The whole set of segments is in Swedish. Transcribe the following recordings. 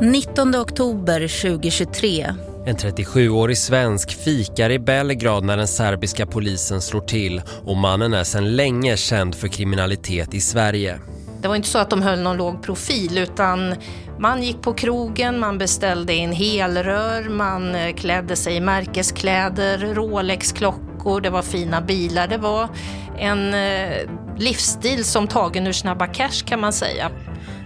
19 oktober 2023. En 37-årig svensk fikar i Belgrad när den serbiska polisen slår till och mannen är sedan länge känd för kriminalitet i Sverige. Det var inte så att de höll någon låg profil utan man gick på krogen, man beställde in helrör, man eh, klädde sig i märkeskläder, Rolex-klockor, det var fina bilar. Det var en eh, livsstil som tagen ur Snabba Cash kan man säga.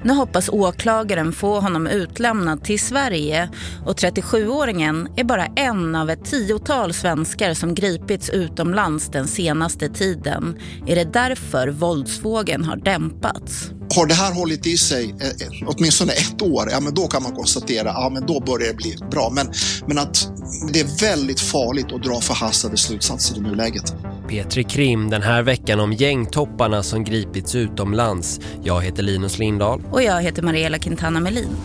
Nu hoppas åklagaren få honom utlämnad till Sverige och 37-åringen är bara en av ett tiotal svenskar som gripits utomlands den senaste tiden. Är det därför våldsvågen har dämpats? Har det här hållit i sig eh, eh, åtminstone ett år, ja men då kan man konstatera, ja men då börjar det bli bra. Men, men att det är väldigt farligt att dra förhastade slutsatser i nuläget. Petri Krim den här veckan om gängtopparna som gripits utomlands. Jag heter Linus Lindahl. Och jag heter Mariella Quintana Melin.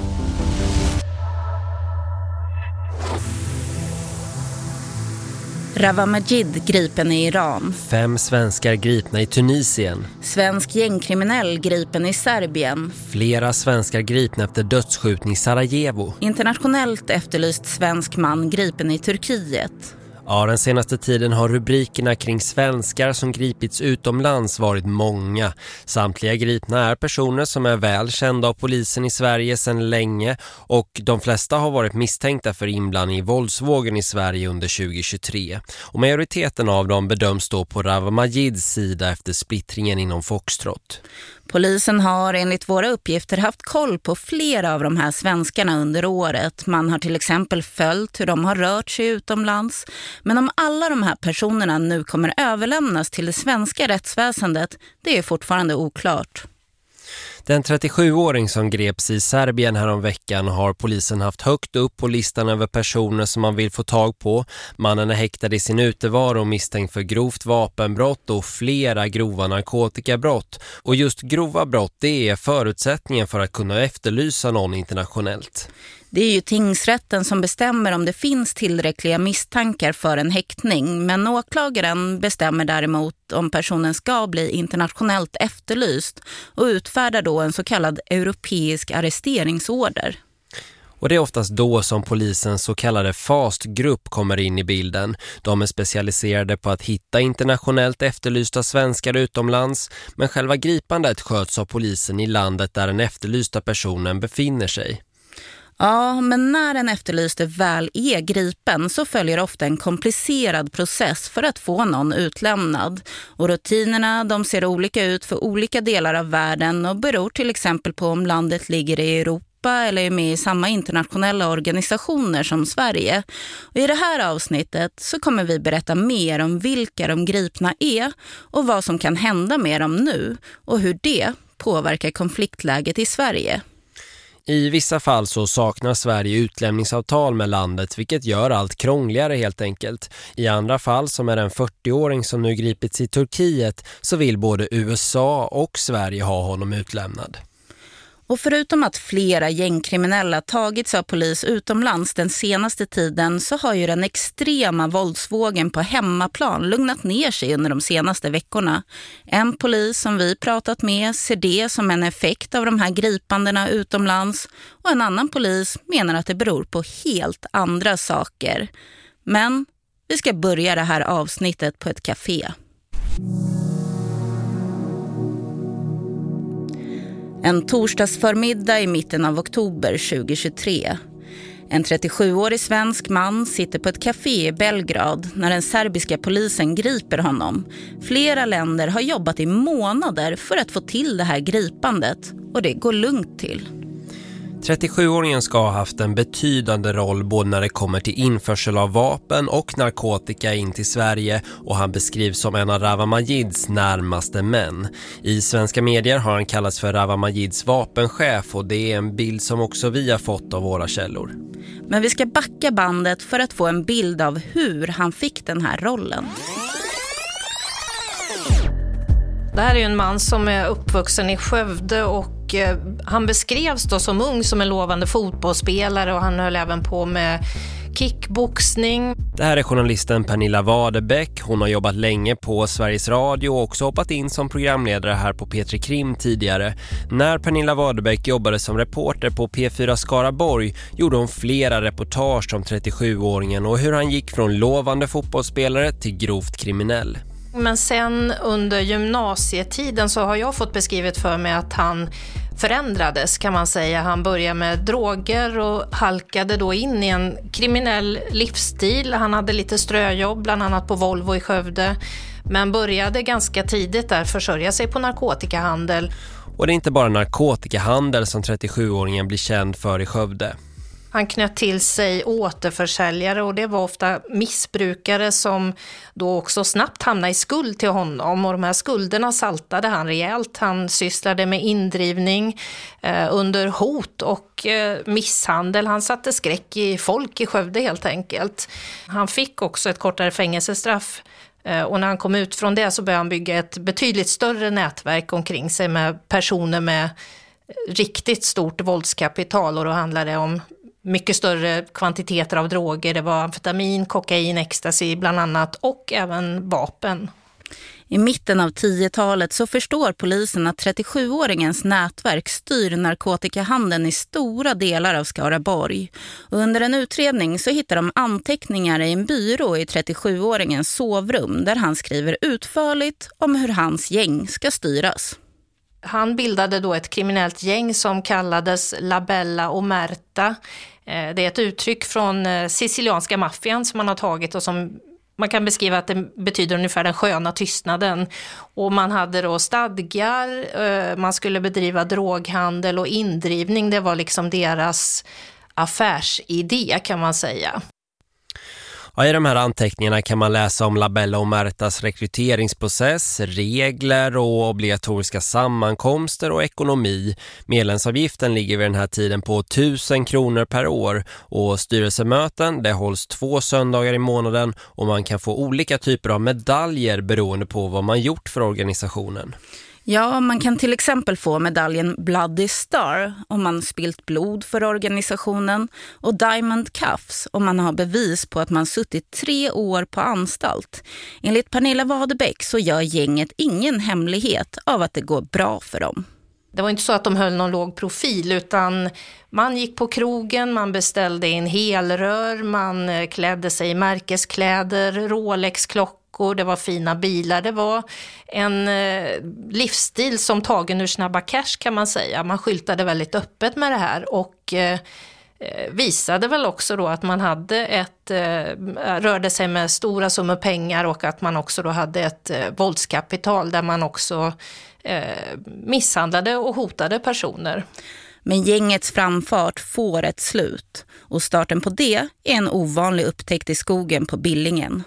Rawa Majid gripen i Iran. Fem svenskar gripna i Tunisien. Svensk gängkriminell gripen i Serbien. Flera svenskar gripna efter dödsskjutning i Sarajevo. Internationellt efterlyst svensk man gripen i Turkiet. Ja, den senaste tiden har rubrikerna kring svenskar som gripits utomlands varit många. Samtliga gripna är personer som är väl kända av polisen i Sverige sedan länge och de flesta har varit misstänkta för inblandning i våldsvågen i Sverige under 2023. Och majoriteten av dem bedöms då på Rav Majids sida efter splittringen inom Foxtrot. Polisen har enligt våra uppgifter haft koll på flera av de här svenskarna under året. Man har till exempel följt hur de har rört sig utomlands. Men om alla de här personerna nu kommer överlämnas till det svenska rättsväsendet, det är fortfarande oklart. Den 37-åring som greps i Serbien häromveckan har polisen haft högt upp på listan över personer som man vill få tag på. Mannen är häktad i sin utevaro misstänkt för grovt vapenbrott och flera grova narkotikabrott. Och just grova brott det är förutsättningen för att kunna efterlysa någon internationellt. Det är ju tingsrätten som bestämmer om det finns tillräckliga misstankar för en häktning men åklagaren bestämmer däremot om personen ska bli internationellt efterlyst och utfärdar då en så kallad europeisk arresteringsorder. Och det är oftast då som polisens så kallade FAST-grupp kommer in i bilden. De är specialiserade på att hitta internationellt efterlysta svenskar utomlands men själva gripandet sköts av polisen i landet där den efterlysta personen befinner sig. Ja, men när en efterlyste väl är gripen så följer ofta en komplicerad process för att få någon utlämnad. Och rutinerna de ser olika ut för olika delar av världen och beror till exempel på om landet ligger i Europa eller är med i samma internationella organisationer som Sverige. Och I det här avsnittet så kommer vi berätta mer om vilka de gripna är och vad som kan hända med dem nu och hur det påverkar konfliktläget i Sverige. I vissa fall så saknar Sverige utlämningsavtal med landet vilket gör allt krångligare helt enkelt. I andra fall som är en 40-åring som nu gripits i Turkiet så vill både USA och Sverige ha honom utlämnad. Och förutom att flera gängkriminella tagits av polis utomlands den senaste tiden så har ju den extrema våldsvågen på hemmaplan lugnat ner sig under de senaste veckorna. En polis som vi pratat med ser det som en effekt av de här gripandena utomlands och en annan polis menar att det beror på helt andra saker. Men vi ska börja det här avsnittet på ett café. En torsdagsförmiddag i mitten av oktober 2023. En 37-årig svensk man sitter på ett café i Belgrad när den serbiska polisen griper honom. Flera länder har jobbat i månader för att få till det här gripandet och det går lugnt till. 37-åringen ska ha haft en betydande roll både när det kommer till införsel av vapen och narkotika in till Sverige och han beskrivs som en av Rawa Majids närmaste män. I svenska medier har han kallats för Rawa Majids vapenchef och det är en bild som också vi har fått av våra källor. Men vi ska backa bandet för att få en bild av hur han fick den här rollen. Det här är en man som är uppvuxen i Skövde och eh, han beskrevs då som ung som en lovande fotbollsspelare och han höll även på med kickboxning. Det här är journalisten Pernilla Wadebäck. Hon har jobbat länge på Sveriges Radio och också hoppat in som programledare här på Petri Krim tidigare. När Pernilla Wadebäck jobbade som reporter på P4 Skaraborg gjorde hon flera reportage om 37-åringen och hur han gick från lovande fotbollsspelare till grovt kriminell. Men sen under gymnasietiden så har jag fått beskrivet för mig att han förändrades kan man säga. Han började med droger och halkade då in i en kriminell livsstil. Han hade lite ströjobb, bland annat på Volvo i Skövde. Men började ganska tidigt där försörja sig på narkotikahandel. Och det är inte bara narkotikahandel som 37-åringen blir känd för i Skövde. Han knöt till sig återförsäljare och det var ofta missbrukare som då också snabbt hamnade i skuld till honom och de här skulderna saltade han rejält. Han sysslade med indrivning eh, under hot och eh, misshandel. Han satte skräck i folk i Skövde helt enkelt. Han fick också ett kortare fängelsestraff eh, och när han kom ut från det så började han bygga ett betydligt större nätverk omkring sig med personer med eh, riktigt stort våldskapital och då handlade det om mycket större kvantiteter av droger. Det var amfetamin, kokain, ecstasy bland annat och även vapen. I mitten av 10-talet så förstår polisen att 37-åringens nätverk styr narkotikahandeln i stora delar av Skaraborg. Och under en utredning så hittar de anteckningar i en byrå i 37-åringens sovrum där han skriver utförligt om hur hans gäng ska styras. Han bildade då ett kriminellt gäng som kallades Labella och Merta. Eh, det är ett uttryck från eh, sicilianska maffian som man har tagit och som man kan beskriva att det betyder ungefär den sköna tystnaden. Och man hade då stadgar, eh, man skulle bedriva droghandel och indrivning. Det var liksom deras affärsidé kan man säga. Ja, I de här anteckningarna kan man läsa om Labella och Märtas rekryteringsprocess, regler och obligatoriska sammankomster och ekonomi. Medlemsavgiften ligger vid den här tiden på 1000 kronor per år och styrelsemöten det hålls två söndagar i månaden och man kan få olika typer av medaljer beroende på vad man gjort för organisationen. Ja, man kan till exempel få medaljen Bloody Star om man spilt blod för organisationen och Diamond Cuffs om man har bevis på att man suttit tre år på anstalt. Enligt Pernilla Wadebeck så gör gänget ingen hemlighet av att det går bra för dem. Det var inte så att de höll någon låg profil utan man gick på krogen, man beställde in helrör, man eh, klädde sig i märkeskläder, Rolex-klockor klockor, det var fina bilar, det var en eh, livsstil som tagen ur Snabba Cash kan man säga. Man skyltade väldigt öppet med det här och eh, eh, visade väl också då att man hade ett, eh, rörde sig med stora summor pengar och att man också då hade ett eh, våldskapital där man också eh, misshandlade och hotade personer. Men gängets framfart får ett slut och starten på det är en ovanlig upptäckt i skogen på Billingen.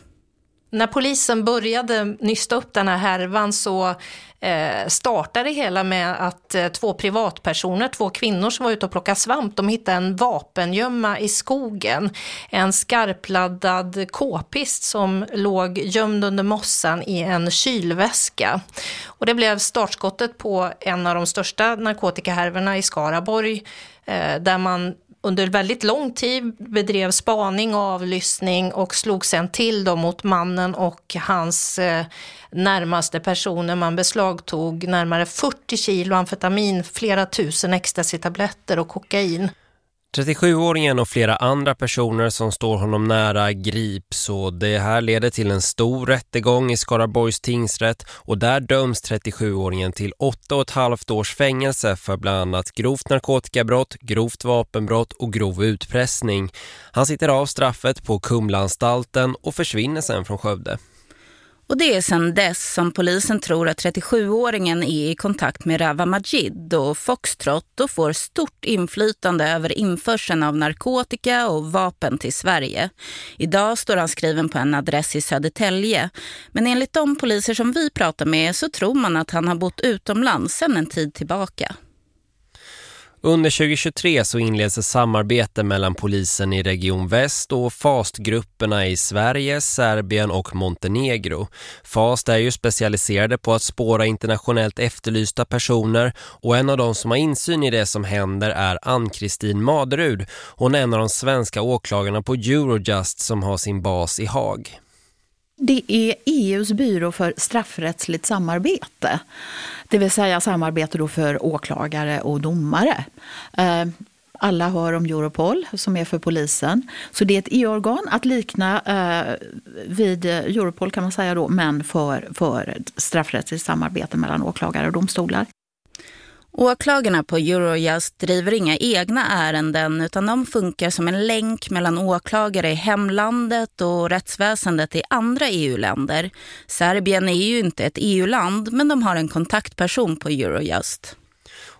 När polisen började nysta upp den här härvan så eh, startade det hela med att eh, två privatpersoner, två kvinnor som var ute och plockade svamp, de hittade en vapengömma i skogen. En skarpladdad k-pist som låg gömd under mossan i en kylväska. Och det blev startskottet på en av de största narkotikahärvorna i Skaraborg eh, där man under väldigt lång tid bedrev spaning och avlyssning och slog sen till dem mot mannen och hans eh, närmaste personer. Man beslagtog närmare 40 kilo amfetamin, flera tusen ecstasy-tabletter och kokain. 37-åringen och flera andra personer som står honom nära grips och det här leder till en stor rättegång i Skaraborgs tingsrätt och där döms 37-åringen till 8,5 års fängelse för bland annat grovt narkotikabrott, grovt vapenbrott och grov utpressning. Han sitter av straffet på Kumlanstalten och försvinner sen från Skövde. Och det är sedan dess som polisen tror att 37-åringen är i kontakt med Rava Majid och Foxtrot och får stort inflytande över införseln av narkotika och vapen till Sverige. Idag står han skriven på en adress i Södertälje. Men enligt de poliser som vi pratar med så tror man att han har bott utomlands sedan en tid tillbaka. Under 2023 så inleds ett samarbete mellan polisen i Region Väst och FAST-grupperna i Sverige, Serbien och Montenegro. FAST är ju specialiserade på att spåra internationellt efterlysta personer och en av de som har insyn i det som händer är Ann-Kristin Maderud. Hon är en av de svenska åklagarna på Eurojust som har sin bas i Haag. Det är EUs byrå för straffrättsligt samarbete. Det vill säga samarbete då för åklagare och domare. Eh, alla hör om Europol som är för polisen. Så det är ett EU-organ att likna eh, vid Europol kan man säga då, men för, för straffrättsligt samarbete mellan åklagare och domstolar. Åklagarna på Eurojust driver inga egna ärenden utan de funkar som en länk mellan åklagare i hemlandet och rättsväsendet i andra EU-länder. Serbien är ju inte ett EU-land men de har en kontaktperson på Eurojust.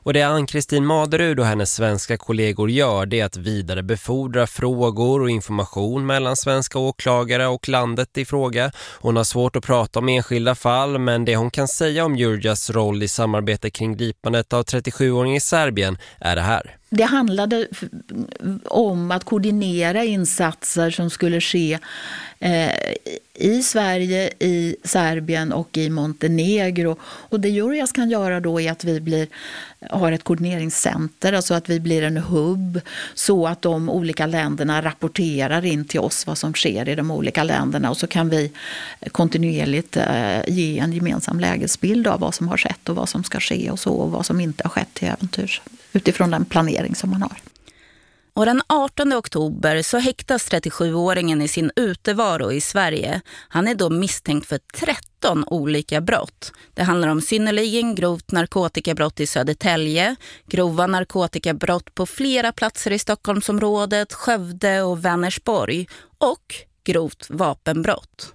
Och det Ann-Kristin Maderud och hennes svenska kollegor gör det är att vidarebefordra frågor och information mellan svenska åklagare och landet i fråga. Hon har svårt att prata om enskilda fall men det hon kan säga om Jurjas roll i samarbete kring gripandet av 37-åringen i Serbien är det här. Det handlade om att koordinera insatser som skulle ske eh, i Sverige, i Serbien och i Montenegro. Och det Eurias kan göra då är att vi blir, har ett koordineringscenter, alltså att vi blir en hubb så att de olika länderna rapporterar in till oss vad som sker i de olika länderna och så kan vi kontinuerligt eh, ge en gemensam lägesbild av vad som har skett och vad som ska ske och så och vad som inte har skett till äventyrs utifrån den planering som man har. Och den 18 oktober så häktas 37-åringen i sin utevaro i Sverige. Han är då misstänkt för 13 olika brott. Det handlar om synnerligen grovt narkotikabrott i Södertälje, grova narkotikabrott på flera platser i Stockholmsområdet, Skövde och Vänersborg och grovt vapenbrott.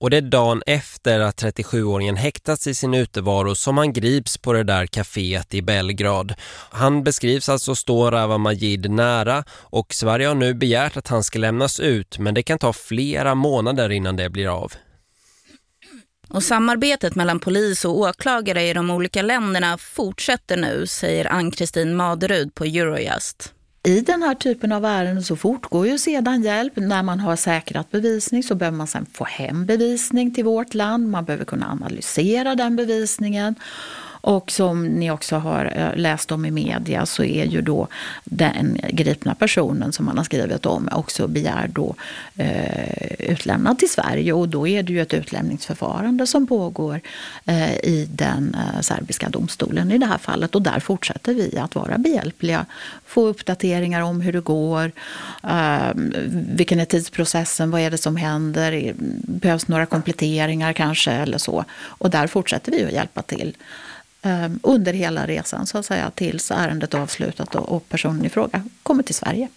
Och det är dagen efter att 37-åringen häktats i sin utevaro som han grips på det där kaféet i Belgrad. Han beskrivs alltså stå Rava Majid nära och Sverige har nu begärt att han ska lämnas ut men det kan ta flera månader innan det blir av. Och samarbetet mellan polis och åklagare i de olika länderna fortsätter nu, säger Ann-Kristin Maderud på Eurojust. I den här typen av ärenden så fortgår ju sedan hjälp. När man har säkrat bevisning så behöver man sedan få hem bevisning till vårt land. Man behöver kunna analysera den bevisningen. Och som ni också har eh, läst om i media så är ju då den gripna personen som man har skrivit om också begär då eh, utlämnad till Sverige. Och då är det ju ett utlämningsförfarande som pågår eh, i den eh, serbiska domstolen i det här fallet. Och där fortsätter vi att vara behjälpliga, få uppdateringar om hur det går, eh, vilken är tidsprocessen, vad är det som händer, behövs några kompletteringar kanske eller så? Och där fortsätter vi att hjälpa till. Ehm, under hela resan så att säga tills ärendet är avslutat och personen i fråga kommer till Sverige.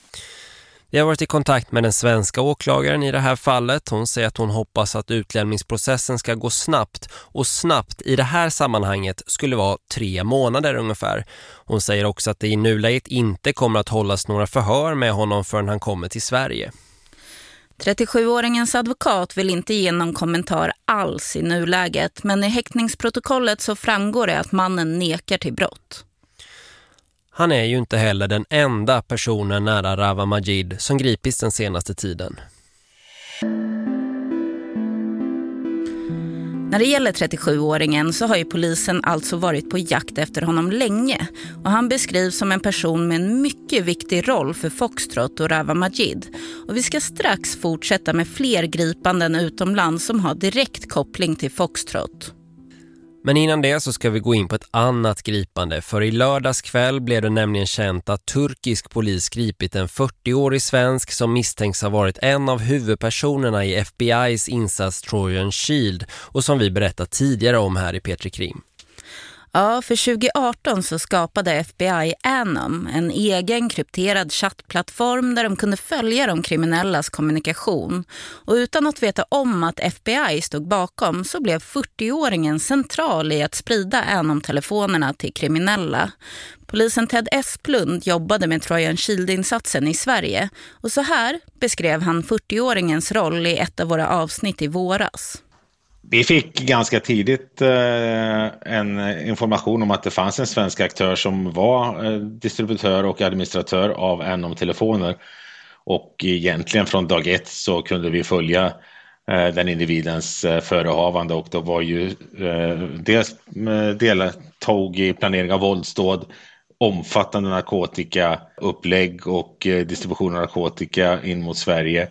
Vi har varit i kontakt med den svenska åklagaren i det här fallet. Hon säger att hon hoppas att utlämningsprocessen ska gå snabbt. Och snabbt i det här sammanhanget skulle vara tre månader ungefär. Hon säger också att det i nuläget inte kommer att hållas några förhör med honom förrän han kommer till Sverige. 37-åringens advokat vill inte ge någon kommentar alls i nuläget men i häktningsprotokollet så framgår det att mannen nekar till brott. Han är ju inte heller den enda personen nära Rava Majid som gripits den senaste tiden. När det gäller 37-åringen så har ju polisen alltså varit på jakt efter honom länge och han beskrivs som en person med en mycket viktig roll för Foxtrot och Rava Majid. Och vi ska strax fortsätta med fler gripanden utomlands som har direkt koppling till Foxtrot. Men innan det så ska vi gå in på ett annat gripande. För i lördags kväll blev det nämligen känt att turkisk polis gripit en 40-årig svensk som misstänks ha varit en av huvudpersonerna i FBI's insats Trojan Shield och som vi berättat tidigare om här i Petri Krim. Ja, för 2018 så skapade FBI Anom en egen krypterad chattplattform där de kunde följa de kriminellas kommunikation. Och utan att veta om att FBI stod bakom så blev 40-åringen central i att sprida Anom-telefonerna till kriminella. Polisen Ted Esplund jobbade med Trojan Shield-insatsen i Sverige och så här beskrev han 40-åringens roll i ett av våra avsnitt i våras vi fick ganska tidigt eh, en information om att det fanns en svensk aktör som var eh, distributör och administratör av NOM-telefoner. Och egentligen från dag ett så kunde vi följa eh, den individens eh, förehavande och då var ju eh, dels eh, deltog i planering av våldsdåd, omfattande narkotikaupplägg och distribution av narkotika in mot Sverige.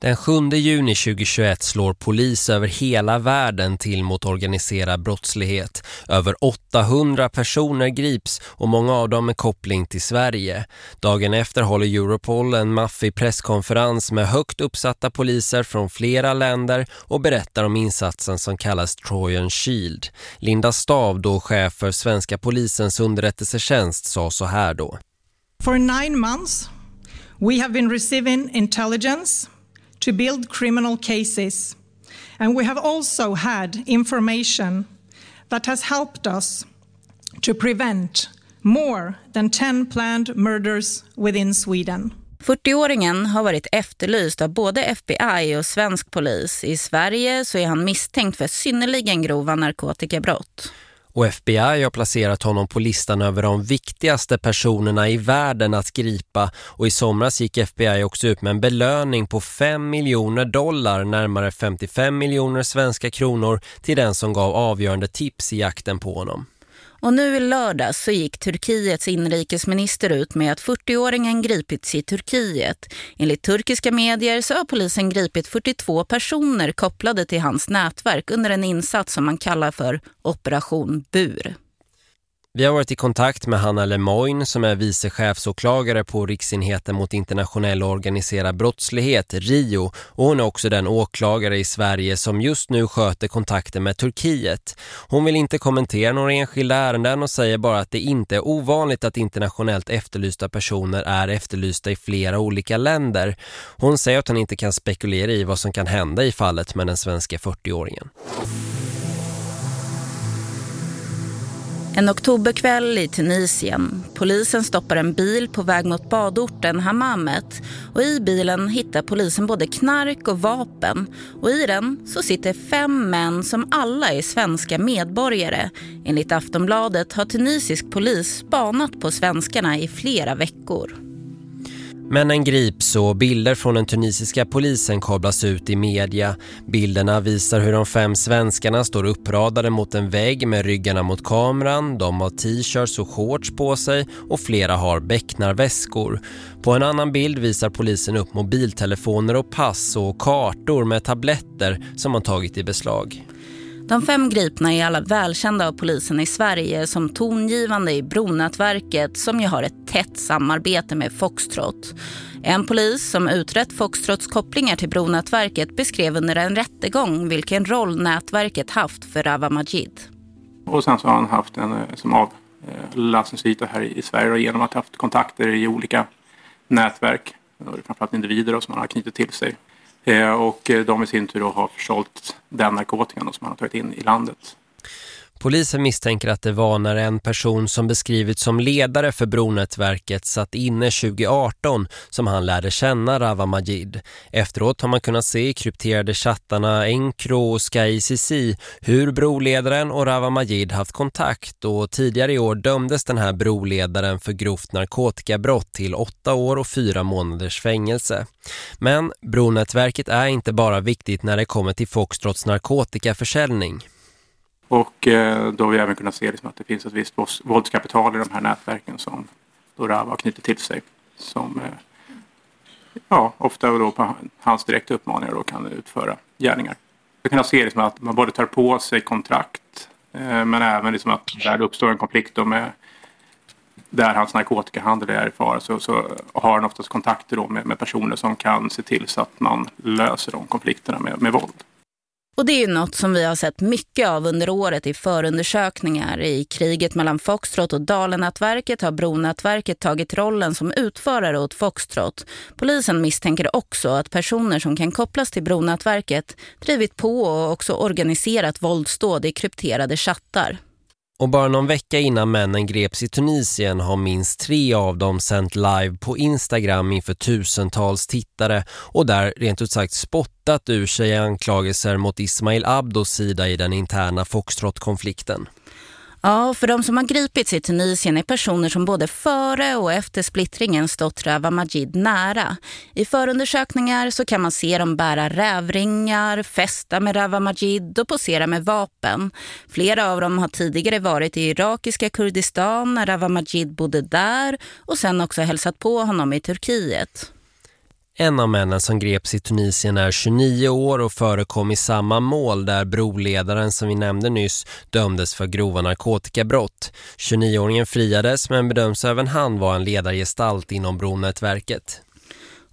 Den 7 juni 2021 slår polis över hela världen till mot organiserad brottslighet. Över 800 personer grips och många av dem med koppling till Sverige. Dagen efter håller Europol en maffig presskonferens med högt uppsatta poliser från flera länder och berättar om insatsen som kallas Trojan Shield. Linda Stav, då chef för svenska polisens underrättelsetjänst, sa så här då. For nine months we have been receiving intelligence to build criminal cases. And we have also had information that has helped us to prevent more than 10 planned murders within Sweden. 40-åringen har varit efterlyst av både FBI och svensk polis. I Sverige så är han misstänkt för synnerligen grova narkotikabrott och FBI har placerat honom på listan över de viktigaste personerna i världen att gripa och i somras gick FBI också ut med en belöning på 5 miljoner dollar, närmare 55 miljoner svenska kronor till den som gav avgörande tips i jakten på honom. Och nu i lördag så gick Turkiets inrikesminister ut med att 40-åringen gripits i Turkiet. Enligt turkiska medier så har polisen gripit 42 personer kopplade till hans nätverk under en insats som man kallar för Operation Bur. Vi har varit i kontakt med Hanna Lemoyne som är vicechefsåklagare på Riksenheten mot internationell och organiserad brottslighet, RIO. Och hon är också den åklagare i Sverige som just nu sköter kontakten med Turkiet. Hon vill inte kommentera några enskilda ärenden och säger bara att det inte är ovanligt att internationellt efterlysta personer är efterlysta i flera olika länder. Hon säger att hon inte kan spekulera i vad som kan hända i fallet med den svenska 40-åringen. En oktoberkväll i Tunisien. Polisen stoppar en bil på väg mot badorten Hammamet och i bilen hittar polisen både knark och vapen. Och i den så sitter fem män som alla är svenska medborgare. Enligt Aftonbladet har tunisisk polis spanat på svenskarna i flera veckor. Männen grips och bilder från den tunisiska polisen kablas ut i media. Bilderna visar hur de fem svenskarna står uppradade mot en vägg med ryggarna mot kameran. De har t-shirts och shorts på sig och flera har bäcknarväskor. På en annan bild visar polisen upp mobiltelefoner och pass och kartor med tabletter som man tagit i beslag. De fem gripna är alla välkända av polisen i Sverige som tongivande i Bronätverket som ju har ett tätt samarbete med Foxtrot. En polis som utrett Foxtrots kopplingar till Bronätverket beskrev under en rättegång vilken roll nätverket haft för Rava Majid. Och sen så har han haft en eh, som avlastningsyta eh, här i Sverige genom att ha haft kontakter i olika nätverk, framförallt individer som han har knutit till sig Eh, och eh, de i sin tur har försålt den narkotikan som man har tagit in i landet. Polisen misstänker att det var när en person som beskrivits som ledare för bronätverket satt inne 2018 som han lärde känna Rava Majid. Efteråt har man kunnat se i krypterade chattarna Encro och SkyCC hur broledaren och Rava Majid haft kontakt och tidigare i år dömdes den här broledaren för grovt narkotikabrott till åtta år och fyra månaders fängelse. Men bronätverket är inte bara viktigt när det kommer till Foxtrots narkotikaförsäljning. Och eh, då har vi även kunnat se liksom att det finns ett visst våldskapital i de här nätverken som då Rava har knutit till sig. Som eh, ja, ofta då på hans direkta uppmaningar då kan utföra gärningar. Vi kan se liksom att man både tar på sig kontrakt eh, men även liksom att där det uppstår en konflikt då med där hans narkotikahandel är i fara så, så har han oftast kontakter då med, med, personer som kan se till så att man löser de konflikterna med, med våld. Och det är ju något som vi har sett mycket av under året i förundersökningar. I kriget mellan Foxtrot och Dalenätverket har Bronätverket tagit rollen som utförare åt Foxtrot. Polisen misstänker också att personer som kan kopplas till Bronätverket drivit på och också organiserat våldsdåd i krypterade chattar. Och bara någon vecka innan männen greps i Tunisien har minst tre av dem sänt live på Instagram inför tusentals tittare och där rent ut sagt spottat ur sig anklagelser mot Ismail Abdos sida i den interna Foxtrot-konflikten. Ja, för de som har gripits i Tunisien är personer som både före och efter splittringen stått Rava Majid nära. I förundersökningar så kan man se dem bära rävringar, festa med Rava Majid och posera med vapen. Flera av dem har tidigare varit i irakiska Kurdistan när Rava Majid bodde där och sen också hälsat på honom i Turkiet. En av männen som greps i Tunisien är 29 år och förekom i samma mål där broledaren som vi nämnde nyss dömdes för grova narkotikabrott. 29-åringen friades men bedöms även han vara en ledargestalt inom bronätverket.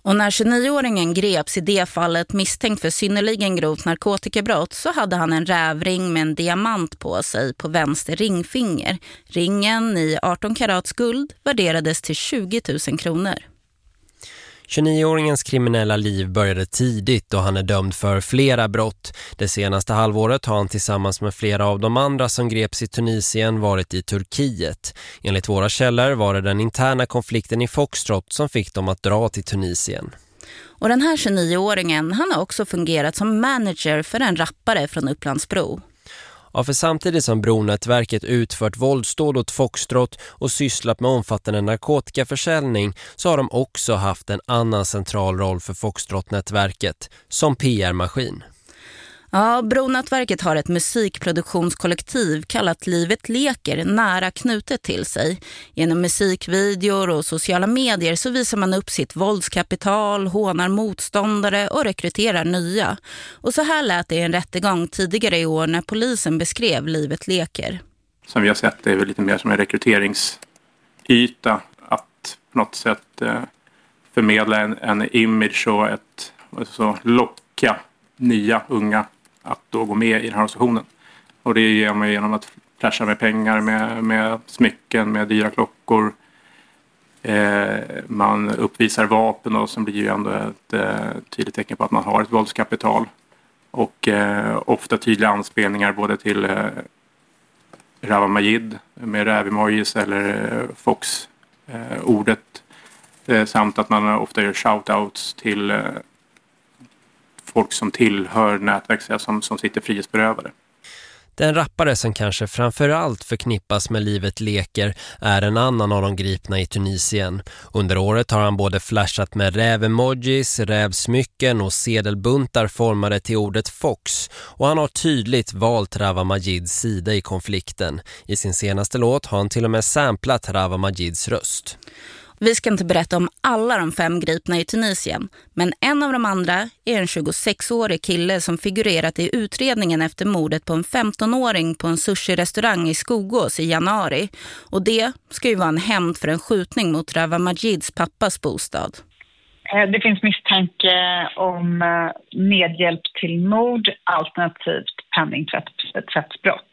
Och när 29-åringen greps i det fallet misstänkt för synnerligen grovt narkotikabrott så hade han en rävring med en diamant på sig på vänster ringfinger. Ringen i 18 karats guld värderades till 20 000 kronor. 29-åringens kriminella liv började tidigt och han är dömd för flera brott. Det senaste halvåret har han tillsammans med flera av de andra som greps i Tunisien varit i Turkiet. Enligt våra källor var det den interna konflikten i Foxtrot som fick dem att dra till Tunisien. Och den här 29-åringen han har också fungerat som manager för en rappare från Upplandsbro. Ja, för samtidigt som Bronätverket utfört våldsdåd åt Foxtrot och sysslat med omfattande narkotikaförsäljning så har de också haft en annan central roll för Foxtrott-nätverket, som PR-maskin. Ja, Bronätverket har ett musikproduktionskollektiv kallat Livet leker nära knutet till sig. Genom musikvideor och sociala medier så visar man upp sitt våldskapital, hånar motståndare och rekryterar nya. Och så här lät det i en rättegång tidigare i år när polisen beskrev Livet leker. Som vi har sett det är väl lite mer som en rekryteringsyta att på något sätt eh, förmedla en, en image och ett alltså, locka nya unga att då gå med i den här organisationen. Och det gör man genom att flasha med pengar, med, med smycken, med dyra klockor. Eh, man uppvisar vapen och som blir ju ändå ett eh, tydligt tecken på att man har ett våldskapital. Och eh, ofta tydliga anspelningar både till eh, Rava Majid med rävemojis eller eh, Fox-ordet. Eh, eh, samt att man ofta gör shoutouts till eh, folk som tillhör nätverk som, som sitter frihetsberövade. Den rappare som kanske framförallt förknippas med livet leker är en annan av de gripna i Tunisien. Under året har han både flashat med rävemojis, rävsmycken och sedelbuntar formade till ordet Fox. Och han har tydligt valt Rava Majids sida i konflikten. I sin senaste låt har han till och med samplat Rava Majids röst. Vi ska inte berätta om alla de fem gripna i Tunisien, men en av de andra är en 26-årig kille som figurerat i utredningen efter mordet på en 15-åring på en sushi-restaurang i Skogås i januari. Och det ska ju vara en hämnd för en skjutning mot Rava Majids pappas bostad. Eh, det finns misstanke eh, om eh, medhjälp till mord alternativt penningtvättsbrott.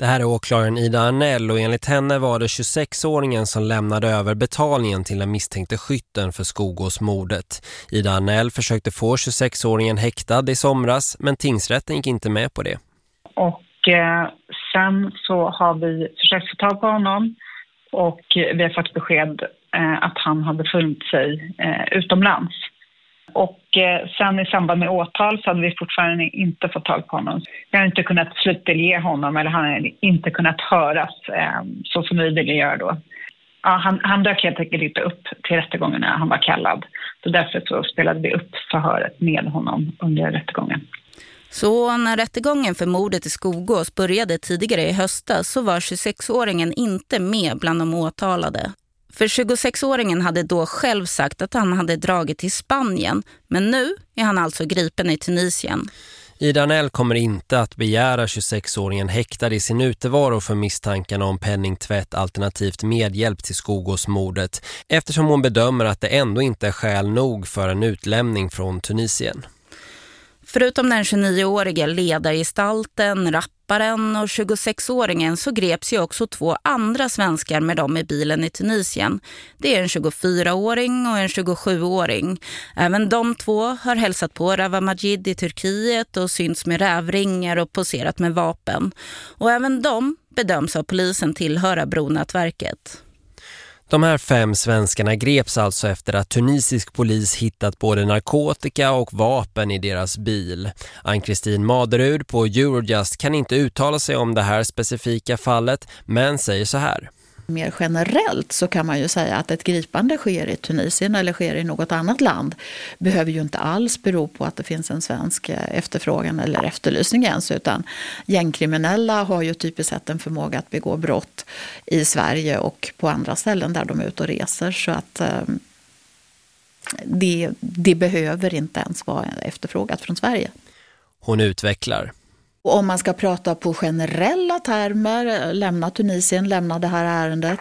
Det här är åklagaren Ida Arnell och enligt henne var det 26-åringen som lämnade över betalningen till den misstänkte skytten för Skogåsmordet. Ida Arnell försökte få 26-åringen häktad i somras men tingsrätten gick inte med på det. Och eh, sen så har vi försökt få tag på honom och vi har fått besked eh, att han har befunnit sig eh, utomlands. Och eh, sen i samband med åtal så hade vi fortfarande inte fått tag på honom. Vi har inte kunnat slutdelge honom eller han har inte kunnat höras eh, så som vi ville göra då. Ja, han, han dök helt enkelt inte upp till rättegången när han var kallad. Så därför så spelade vi upp förhöret med honom under rättegången. Så när rättegången för mordet i Skogås började tidigare i höstas så var 26-åringen inte med bland de åtalade. För 26-åringen hade då själv sagt att han hade dragit till Spanien. Men nu är han alltså gripen i Tunisien. Ida Nell kommer inte att begära 26-åringen häktad i sin utevaro för misstankarna om penningtvätt alternativt medhjälp till Skogåsmordet eftersom hon bedömer att det ändå inte är skäl nog för en utlämning från Tunisien. Förutom den 29-åriga ledargestalten, rapparen och 26-åringen så greps ju också två andra svenskar med dem i bilen i Tunisien. Det är en 24-åring och en 27-åring. Även de två har hälsat på Rava Majid i Turkiet och synts med rävringar och poserat med vapen. Och även de bedöms av polisen tillhöra bronätverket. De här fem svenskarna greps alltså efter att tunisisk polis hittat både narkotika och vapen i deras bil. Ann-Kristin Maderud på Eurojust kan inte uttala sig om det här specifika fallet men säger så här. Mer generellt så kan man ju säga att ett gripande sker i Tunisien eller sker i något annat land behöver ju inte alls bero på att det finns en svensk eh, efterfrågan eller efterlysning ens utan gängkriminella har ju typiskt sett en förmåga att begå brott i Sverige och på andra ställen där de är ute och reser så att ehm, det, det behöver inte ens vara efterfrågat från Sverige. Hon utvecklar. Och om man ska prata på generella termer, lämna Tunisien, lämna det här ärendet,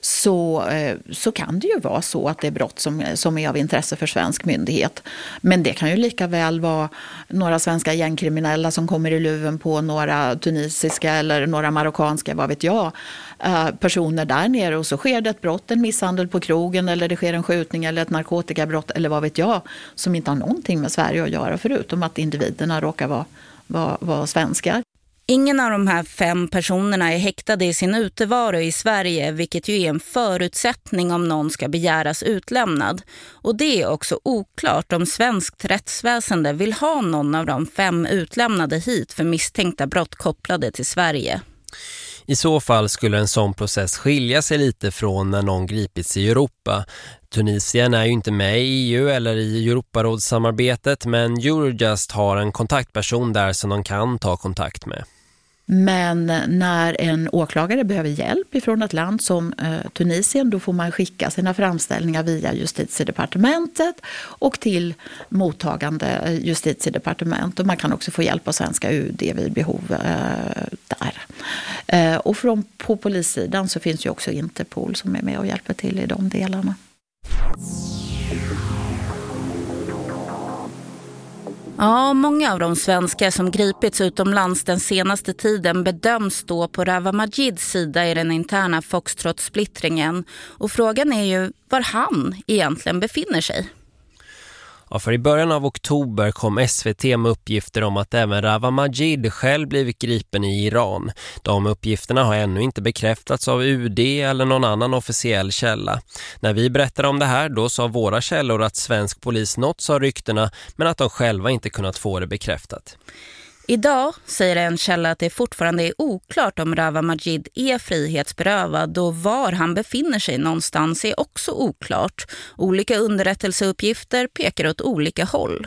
så, eh, så kan det ju vara så att det är brott som, som är av intresse för svensk myndighet. Men det kan ju lika väl vara några svenska gängkriminella som kommer i luven på några tunisiska eller några marockanska, vad vet jag, eh, personer där nere och så sker det ett brott, en misshandel på krogen eller det sker en skjutning eller ett narkotikabrott eller vad vet jag, som inte har någonting med Sverige att göra förutom att individerna råkar vara var, var svenskar. Ingen av de här fem personerna är häktade i sin utevaro i Sverige vilket ju är en förutsättning om någon ska begäras utlämnad. Och det är också oklart om svenskt rättsväsende vill ha någon av de fem utlämnade hit för misstänkta brott kopplade till Sverige. I så fall skulle en sån process skilja sig lite från när någon gripits i Europa. Tunisien är ju inte med i EU eller i Europarådssamarbetet men Eurojust har en kontaktperson där som de kan ta kontakt med. Men när en åklagare behöver hjälp ifrån ett land som eh, Tunisien då får man skicka sina framställningar via justitiedepartementet och till mottagande eh, justitiedepartement. Och man kan också få hjälp av svenska UD vid behov eh, där. Och från, på polissidan så finns ju också Interpol som är med och hjälper till i de delarna. Ja, många av de svenskar som gripits utomlands den senaste tiden bedöms stå på Rawa Majids sida i den interna Foxtrot-splittringen. Och frågan är ju var han egentligen befinner sig. Ja, för i början av oktober kom SVT med uppgifter om att även Rawa Majid själv blivit gripen i Iran. De uppgifterna har ännu inte bekräftats av UD eller någon annan officiell källa. När vi berättade om det här då sa våra källor att svensk polis nåtts av ryktena men att de själva inte kunnat få det bekräftat. Idag säger en källa att det fortfarande är oklart om Rawa Majid är frihetsberövad och var han befinner sig någonstans är också oklart. Olika underrättelseuppgifter pekar åt olika håll.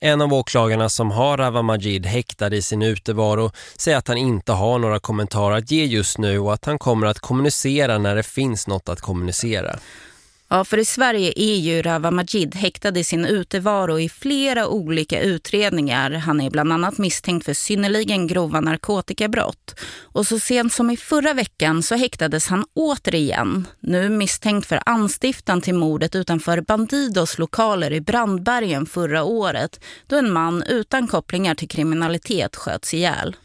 En av åklagarna som har Rawa Majid häktad i sin utevaro säger att han inte har några kommentarer att ge just nu och att han kommer att kommunicera när det finns något att kommunicera. Ja, för i Sverige är ju Rawa Majid häktad i sin utevaro i flera olika utredningar. Han är bland annat misstänkt för synnerligen grova narkotikabrott. Och så sent som i förra veckan så häktades han återigen. Nu misstänkt för anstiftan till mordet utanför Bandidos lokaler i Brandbergen förra året. Då en man utan kopplingar till kriminalitet sköts ihjäl.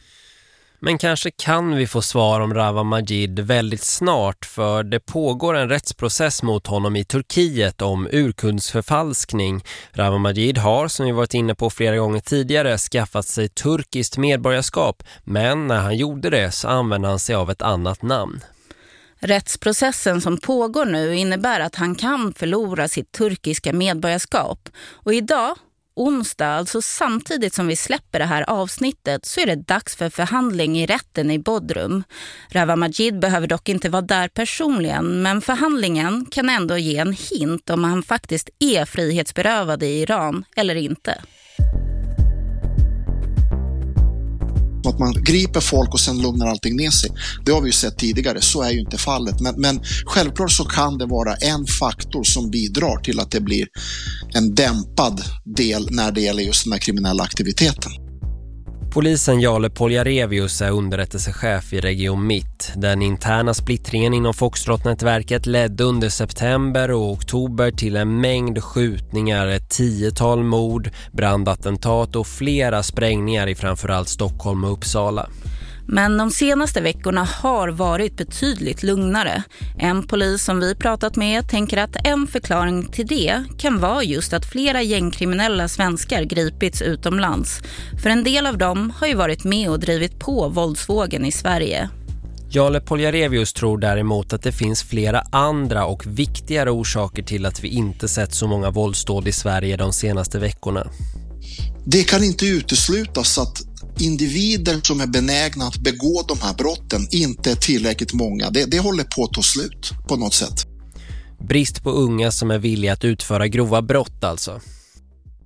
Men kanske kan vi få svar om Rawa Majid väldigt snart för det pågår en rättsprocess mot honom i Turkiet om urkundsförfalskning. Rawa Majid har, som vi varit inne på flera gånger tidigare, skaffat sig turkiskt medborgarskap men när han gjorde det så använde han sig av ett annat namn. Rättsprocessen som pågår nu innebär att han kan förlora sitt turkiska medborgarskap. Och idag onsdag, alltså samtidigt som vi släpper det här avsnittet, så är det dags för förhandling i rätten i Bodrum. Rawa Majid behöver dock inte vara där personligen, men förhandlingen kan ändå ge en hint om han faktiskt är frihetsberövad i Iran eller inte. Att man griper folk och sen lugnar allting ner sig. Det har vi ju sett tidigare, så är ju inte fallet. Men, men självklart så kan det vara en faktor som bidrar till att det blir en dämpad del när det gäller just den här kriminella aktiviteten. Polisen Jale Poljarevius är underrättelsechef i Region Mitt. Den interna splittringen inom Foxtrot-nätverket ledde under september och oktober till en mängd skjutningar, ett tiotal mord, brandattentat och flera sprängningar i framförallt Stockholm och Uppsala. Men de senaste veckorna har varit betydligt lugnare. En polis som vi pratat med tänker att en förklaring till det kan vara just att flera gängkriminella svenskar gripits utomlands. För en del av dem har ju varit med och drivit på våldsvågen i Sverige. Jale Poljarevius tror däremot att det finns flera andra och viktigare orsaker till att vi inte sett så många våldsdåd i Sverige de senaste veckorna. Det kan inte uteslutas att individer som är benägna att begå de här brotten inte är tillräckligt många. Det, det håller på att ta slut på något sätt. Brist på unga som är villiga att utföra grova brott alltså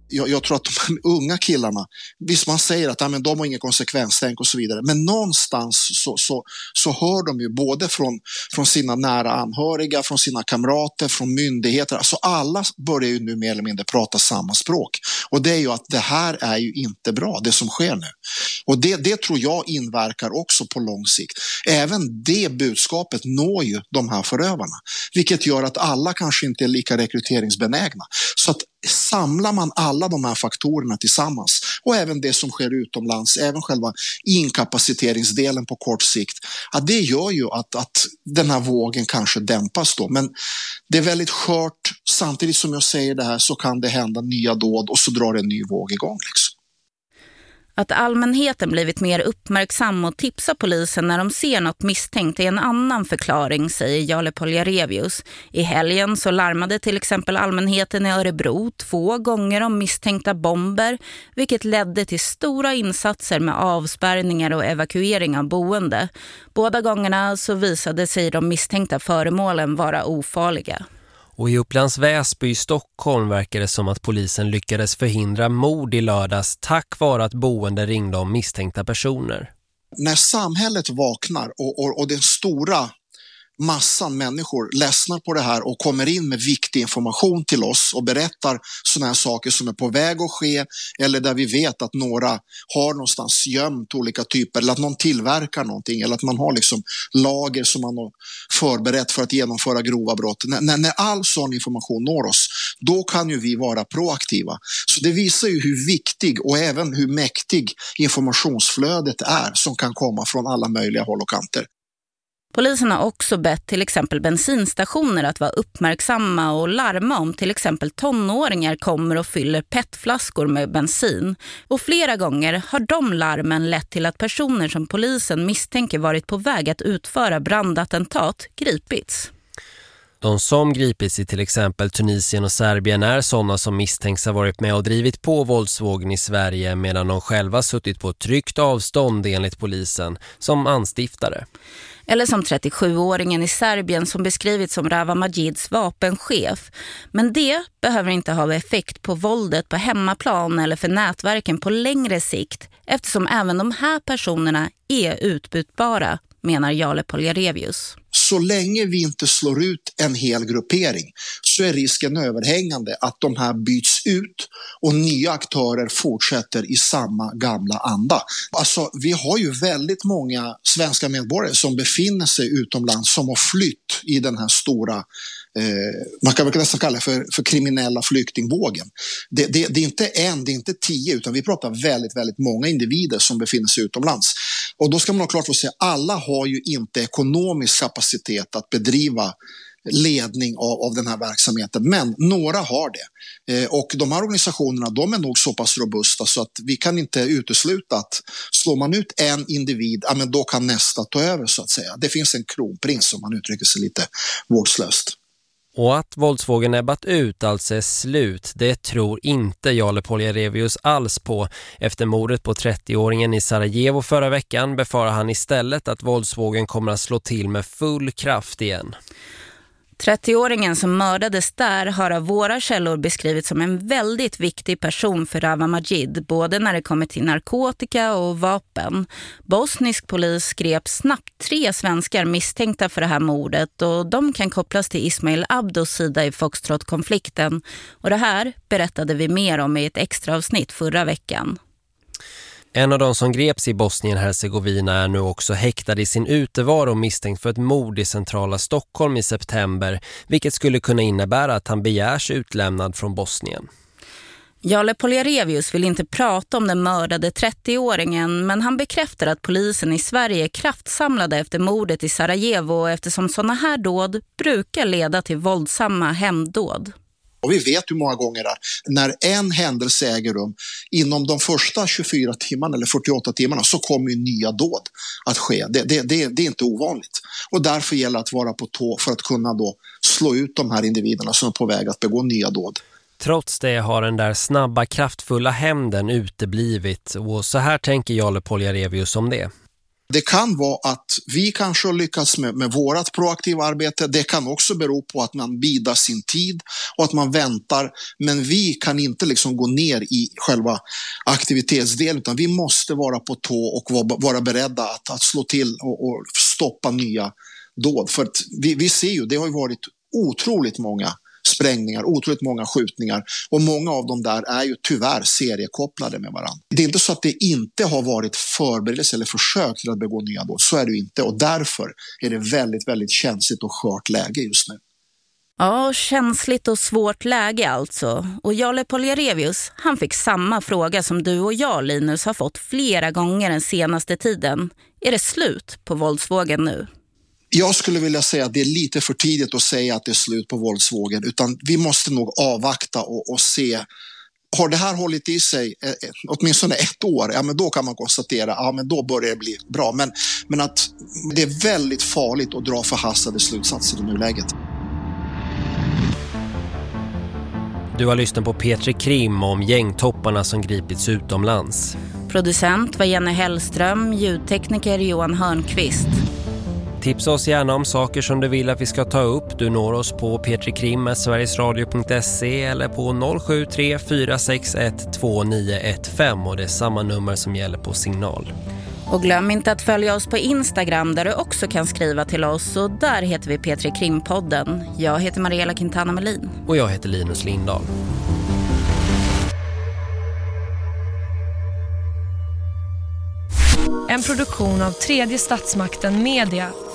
jag, jag, tror att de unga killarna, visst man säger att ja, men de har ingen konsekvenstänk och så vidare, men någonstans så, så, så hör de ju både från, från sina nära anhöriga, från sina kamrater, från myndigheter, alltså alla börjar ju nu mer eller mindre prata samma språk. Och det är ju att det här är ju inte bra, det som sker nu. Och det, det tror jag inverkar också på lång sikt. Även det budskapet når ju de här förövarna, vilket gör att alla kanske inte är lika rekryteringsbenägna. Så att samlar man alla de här faktorerna tillsammans och även det som sker utomlands, även själva inkapaciteringsdelen på kort sikt, ja, det gör ju att, att den här vågen kanske dämpas då. Men det är väldigt skört. Samtidigt som jag säger det här så kan det hända nya dåd och så drar en ny våg igång. Liksom. Att allmänheten blivit mer uppmärksam och tipsar polisen när de ser något misstänkt är en annan förklaring, säger Jale Poljarevius. I helgen så larmade till exempel allmänheten i Örebro två gånger om misstänkta bomber, vilket ledde till stora insatser med avspärrningar och evakuering av boende. Båda gångerna så visade sig de misstänkta föremålen vara ofarliga. Och i Upplands Väsby i Stockholm verkar det som att polisen lyckades förhindra mord i lördags tack vare att boende ringde om misstänkta personer. När samhället vaknar och, och, och den stora massan människor ledsnar på det här och kommer in med viktig information till oss och berättar sådana här saker som är på väg att ske eller där vi vet att några har någonstans gömt olika typer eller att någon tillverkar någonting eller att man har liksom lager som man har förberett för att genomföra grova brott. När, när all sån information når oss, då kan ju vi vara proaktiva. Så det visar ju hur viktig och även hur mäktig informationsflödet är som kan komma från alla möjliga håll och kanter. Polisen har också bett till exempel bensinstationer att vara uppmärksamma och larma om till exempel tonåringar kommer och fyller petflaskor med bensin. Och flera gånger har de larmen lett till att personer som polisen misstänker varit på väg att utföra brandattentat gripits. De som gripits i till exempel Tunisien och Serbien är sådana som misstänks ha varit med och drivit på våldsvågen i Sverige medan de själva suttit på tryckt avstånd enligt polisen som anstiftare. Eller som 37-åringen i Serbien som beskrivits som Rava Majids vapenchef. Men det behöver inte ha effekt på våldet på hemmaplan eller för nätverken på längre sikt eftersom även de här personerna är utbytbara, menar Jale Poljarevius så länge vi inte slår ut en hel gruppering så är risken överhängande att de här byts ut och nya aktörer fortsätter i samma gamla anda. Alltså, vi har ju väldigt många svenska medborgare som befinner sig utomlands som har flytt i den här stora Eh, man kan väl nästan kalla det för, för kriminella flyktingvågen. Det, det, det, är inte en, det är inte tio, utan vi pratar väldigt, väldigt många individer som befinner sig utomlands. Och då ska man ha klart för sig, alla har ju inte ekonomisk kapacitet att bedriva ledning av, av den här verksamheten, men några har det. Eh, och de här organisationerna, de är nog så pass robusta så att vi kan inte utesluta att slår man ut en individ, ja, men då kan nästa ta över så att säga. Det finns en kronprins om man uttrycker sig lite vårdslöst. Och att våldsvågen ebbat ut alltså är slut, det tror inte Jale Poljarevius alls på. Efter mordet på 30-åringen i Sarajevo förra veckan befarar han istället att våldsvågen kommer att slå till med full kraft igen. 30-åringen som mördades där har av våra källor beskrivits som en väldigt viktig person för Rava Majid, både när det kommer till narkotika och vapen. Bosnisk polis grep snabbt tre svenskar misstänkta för det här mordet och de kan kopplas till Ismail Abdos sida i Foxtrot-konflikten. Och det här berättade vi mer om i ett extra avsnitt förra veckan. En av de som greps i Bosnien-Herzegovina är nu också häktad i sin utevaro misstänkt för ett mord i centrala Stockholm i september, vilket skulle kunna innebära att han begärs utlämnad från Bosnien. Jale Poljarevius vill inte prata om den mördade 30-åringen men han bekräftar att polisen i Sverige kraftsamlade efter mordet i Sarajevo eftersom sådana här dåd brukar leda till våldsamma hemdåd. Och vi vet hur många gånger det när en händelse äger rum, inom de första 24 timmarna eller 48 timmarna så kommer ju nya dåd att ske. Det, det, det, det är inte ovanligt. Och därför gäller det att vara på tå för att kunna då slå ut de här individerna som är på väg att begå nya dåd. Trots det har den där snabba, kraftfulla hämnden uteblivit och så här tänker Jale Poljarevius om det. Det kan vara att vi kanske har lyckats med, med vårt proaktiva arbete. Det kan också bero på att man bidar sin tid och att man väntar. Men vi kan inte liksom gå ner i själva aktivitetsdelen utan vi måste vara på tå och vara, vara beredda att, att slå till och, och stoppa nya dåd. För att vi, vi ser ju, det har ju varit otroligt många sprängningar, otroligt många skjutningar och många av dem där är ju tyvärr seriekopplade med varandra. Det är inte så att det inte har varit förberedelse eller försök till att begå nya dåd, så är det ju inte och därför är det väldigt, väldigt känsligt och skört läge just nu. Ja, känsligt och svårt läge alltså. Och Jale Poljarevius, han fick samma fråga som du och jag Linus har fått flera gånger den senaste tiden. Är det slut på våldsvågen nu? Jag skulle vilja säga att det är lite för tidigt att säga att det är slut på våldsvågen, utan vi måste nog avvakta och, och se har det här hållit i sig eh, eh åtminstone ett år, ja men då kan man konstatera, ja men då börjar det bli bra. Men, men att det är väldigt farligt att dra förhastade slutsatser i nuläget. Du har lyssnat på Petri Krim om gängtopparna som gripits utomlands. Producent var Jenny Hellström, ljudtekniker Johan Hörnqvist. Tipsa oss gärna om saker som du vill att vi ska ta upp. Du når oss på petrikrim.sverigesradio.se eller på 073 461 2915 och det är samma nummer som gäller på signal. Och glöm inte att följa oss på Instagram där du också kan skriva till oss och där heter vi Petri Krimpodden. Jag heter Mariella Quintana Melin. Och jag heter Linus Lindahl. En produktion av tredje statsmakten Media